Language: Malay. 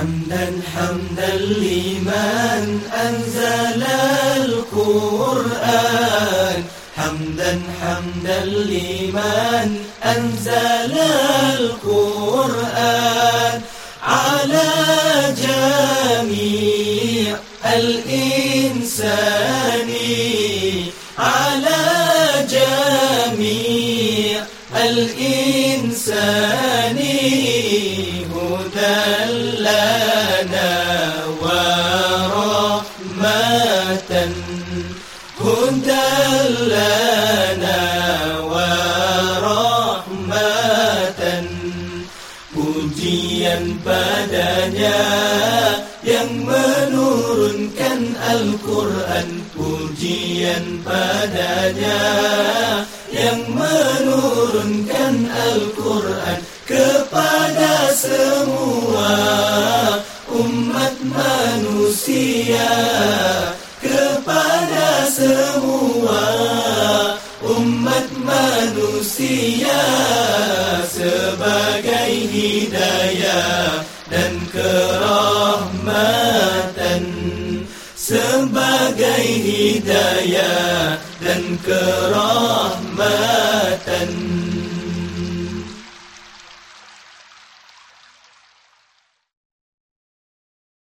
حمدا حمدا لمن أنزل القرآن. حمدا حمدا لمن أنزل القرآن. على جميع الإنسان على جميع الإنسان. هدى لنا ورحمة pujian padanya yang menurunkan Al-Quran pujian padanya yang menurunkan Al-Quran kepada semua umat manusia kepada semua umat manusia sebagai hidayah dan kerahmatan. Sebagai hidayah dan kerahmatan